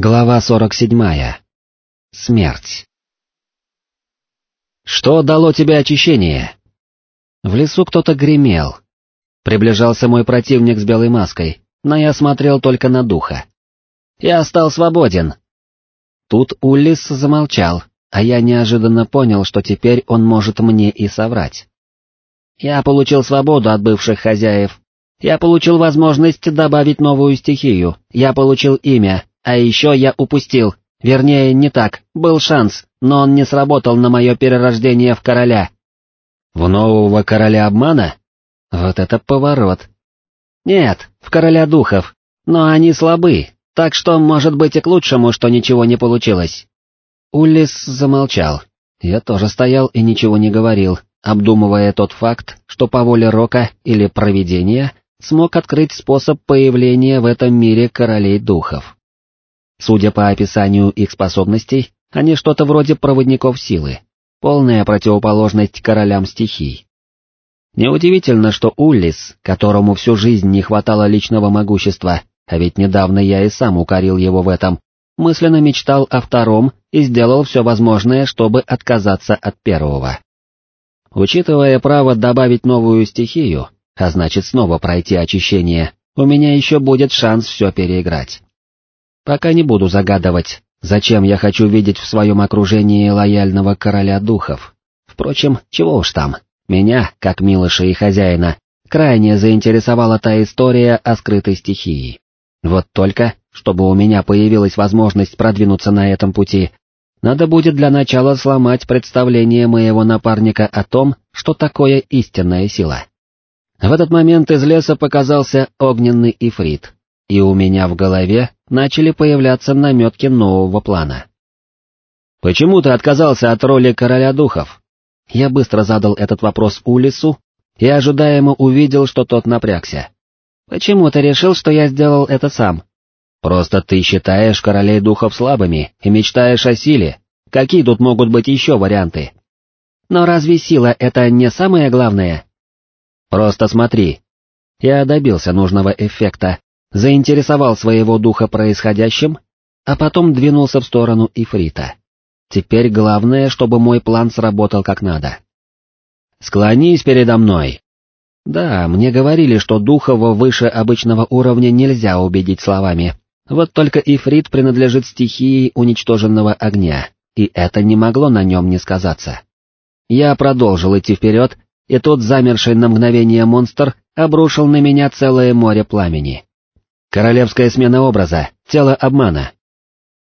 Глава 47. Смерть. «Что дало тебе очищение?» В лесу кто-то гремел. Приближался мой противник с белой маской, но я смотрел только на духа. «Я стал свободен!» Тут Уллис замолчал, а я неожиданно понял, что теперь он может мне и соврать. «Я получил свободу от бывших хозяев. Я получил возможность добавить новую стихию. Я получил имя, а еще я упустил, вернее, не так, был шанс, но он не сработал на мое перерождение в короля. В нового короля обмана? Вот это поворот. Нет, в короля духов, но они слабы, так что может быть и к лучшему, что ничего не получилось. Улис замолчал. Я тоже стоял и ничего не говорил, обдумывая тот факт, что по воле Рока или провидения смог открыть способ появления в этом мире королей духов. Судя по описанию их способностей, они что-то вроде проводников силы, полная противоположность королям стихий. Неудивительно, что Уллис, которому всю жизнь не хватало личного могущества, а ведь недавно я и сам укорил его в этом, мысленно мечтал о втором и сделал все возможное, чтобы отказаться от первого. Учитывая право добавить новую стихию, а значит снова пройти очищение, у меня еще будет шанс все переиграть. Пока не буду загадывать, зачем я хочу видеть в своем окружении лояльного короля духов. Впрочем, чего уж там, меня, как милыша и хозяина, крайне заинтересовала та история о скрытой стихии. Вот только, чтобы у меня появилась возможность продвинуться на этом пути, надо будет для начала сломать представление моего напарника о том, что такое истинная сила. В этот момент из леса показался огненный ифрит, и у меня в голове начали появляться наметки нового плана. «Почему ты отказался от роли короля духов?» Я быстро задал этот вопрос Улису и ожидаемо увидел, что тот напрягся. «Почему ты решил, что я сделал это сам?» «Просто ты считаешь королей духов слабыми и мечтаешь о силе. Какие тут могут быть еще варианты?» «Но разве сила — это не самое главное?» «Просто смотри». Я добился нужного эффекта заинтересовал своего духа происходящим, а потом двинулся в сторону Ифрита. Теперь главное, чтобы мой план сработал как надо. «Склонись передо мной!» Да, мне говорили, что духово выше обычного уровня нельзя убедить словами, вот только Ифрит принадлежит стихии уничтоженного огня, и это не могло на нем не сказаться. Я продолжил идти вперед, и тот замерший на мгновение монстр обрушил на меня целое море пламени. Королевская смена образа, тело обмана.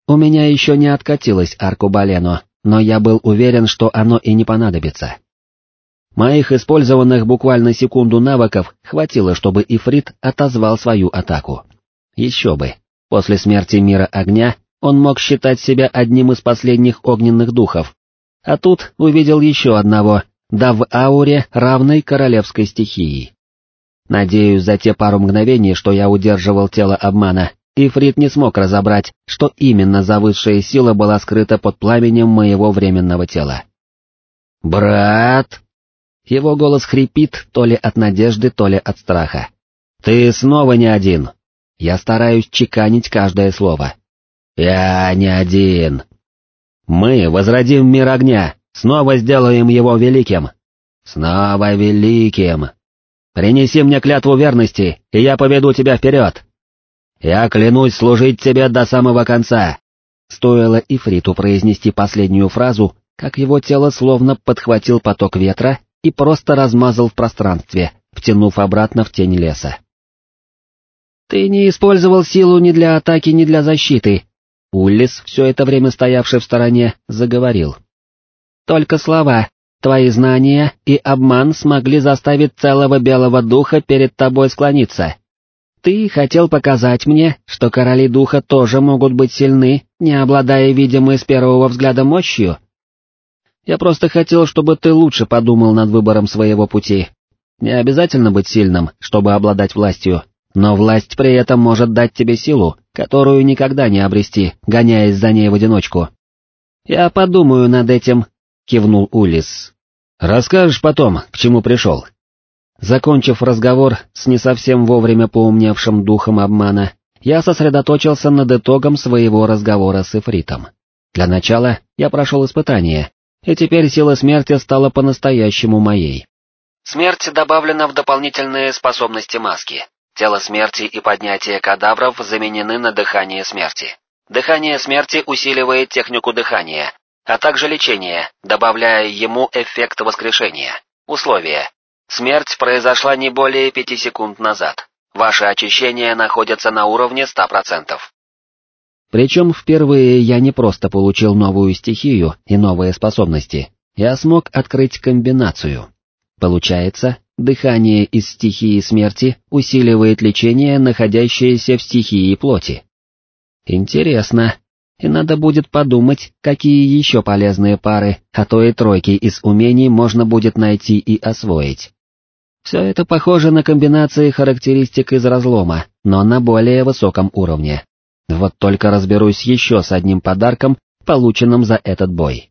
У меня еще не откатилось аркубалено, но я был уверен, что оно и не понадобится. Моих использованных буквально секунду навыков хватило, чтобы Ифрит отозвал свою атаку. Еще бы, после смерти мира огня он мог считать себя одним из последних огненных духов, а тут увидел еще одного, да в ауре равной королевской стихии. Надеюсь, за те пару мгновений, что я удерживал тело обмана, Ифрит не смог разобрать, что именно за высшая сила была скрыта под пламенем моего временного тела. «Брат!» Его голос хрипит то ли от надежды, то ли от страха. «Ты снова не один!» Я стараюсь чеканить каждое слово. «Я не один!» «Мы возродим мир огня, снова сделаем его великим!» «Снова великим!» Принеси мне клятву верности, и я поведу тебя вперед. Я клянусь служить тебе до самого конца. Стоило Ифриту произнести последнюю фразу, как его тело словно подхватил поток ветра и просто размазал в пространстве, втянув обратно в тень леса. «Ты не использовал силу ни для атаки, ни для защиты», — Уллис, все это время стоявший в стороне, заговорил. «Только слова, Твои знания и обман смогли заставить целого белого духа перед тобой склониться. Ты хотел показать мне, что короли духа тоже могут быть сильны, не обладая видимой с первого взгляда мощью? Я просто хотел, чтобы ты лучше подумал над выбором своего пути. Не обязательно быть сильным, чтобы обладать властью, но власть при этом может дать тебе силу, которую никогда не обрести, гоняясь за ней в одиночку. Я подумаю над этим кивнул Улис. «Расскажешь потом, к чему пришел». Закончив разговор с не совсем вовремя поумневшим духом обмана, я сосредоточился над итогом своего разговора с Эфритом. Для начала я прошел испытание, и теперь сила смерти стала по-настоящему моей. Смерть добавлена в дополнительные способности маски. Тело смерти и поднятие кадавров заменены на дыхание смерти. Дыхание смерти усиливает технику дыхания, а также лечение, добавляя ему эффект воскрешения. Условия. Смерть произошла не более пяти секунд назад. Ваше очищение находится на уровне 100%. Причем впервые я не просто получил новую стихию и новые способности, я смог открыть комбинацию. Получается, дыхание из стихии смерти усиливает лечение, находящееся в стихии плоти. Интересно, и надо будет подумать, какие еще полезные пары, а то и тройки из умений можно будет найти и освоить. Все это похоже на комбинации характеристик из разлома, но на более высоком уровне. Вот только разберусь еще с одним подарком, полученным за этот бой.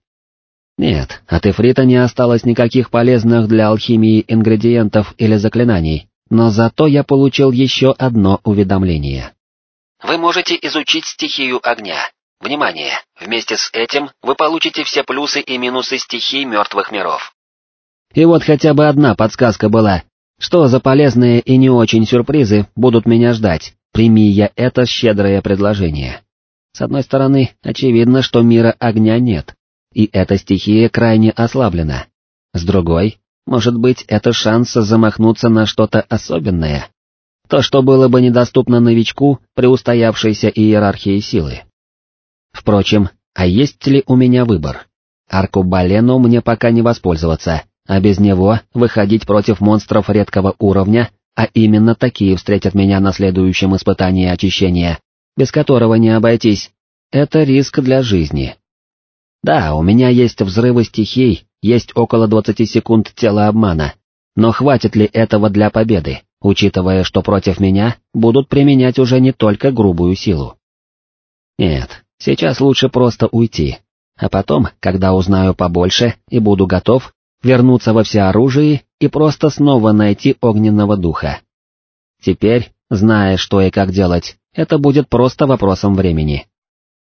Нет, от Эфрита не осталось никаких полезных для алхимии ингредиентов или заклинаний, но зато я получил еще одно уведомление. Вы можете изучить стихию огня. Внимание, вместе с этим вы получите все плюсы и минусы стихий мертвых миров. И вот хотя бы одна подсказка была, что за полезные и не очень сюрпризы будут меня ждать, прими я это щедрое предложение. С одной стороны, очевидно, что мира огня нет, и эта стихия крайне ослаблена. С другой, может быть, это шанс замахнуться на что-то особенное. То, что было бы недоступно новичку при устоявшейся иерархии силы. Впрочем, а есть ли у меня выбор? Аркубалену мне пока не воспользоваться, а без него выходить против монстров редкого уровня, а именно такие встретят меня на следующем испытании очищения, без которого не обойтись, это риск для жизни. Да, у меня есть взрывы стихий, есть около 20 секунд тела обмана, но хватит ли этого для победы, учитывая, что против меня будут применять уже не только грубую силу? Нет, сейчас лучше просто уйти, а потом, когда узнаю побольше и буду готов, вернуться во всеоружии и просто снова найти огненного духа. Теперь, зная, что и как делать, это будет просто вопросом времени.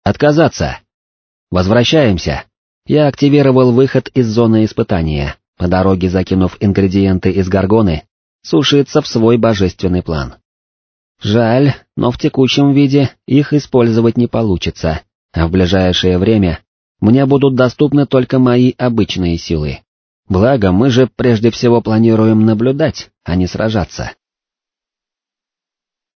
Отказаться. Возвращаемся. Я активировал выход из зоны испытания, по дороге закинув ингредиенты из горгоны, сушиться в свой божественный план. Жаль, но в текущем виде их использовать не получится, а в ближайшее время мне будут доступны только мои обычные силы. Благо, мы же прежде всего планируем наблюдать, а не сражаться.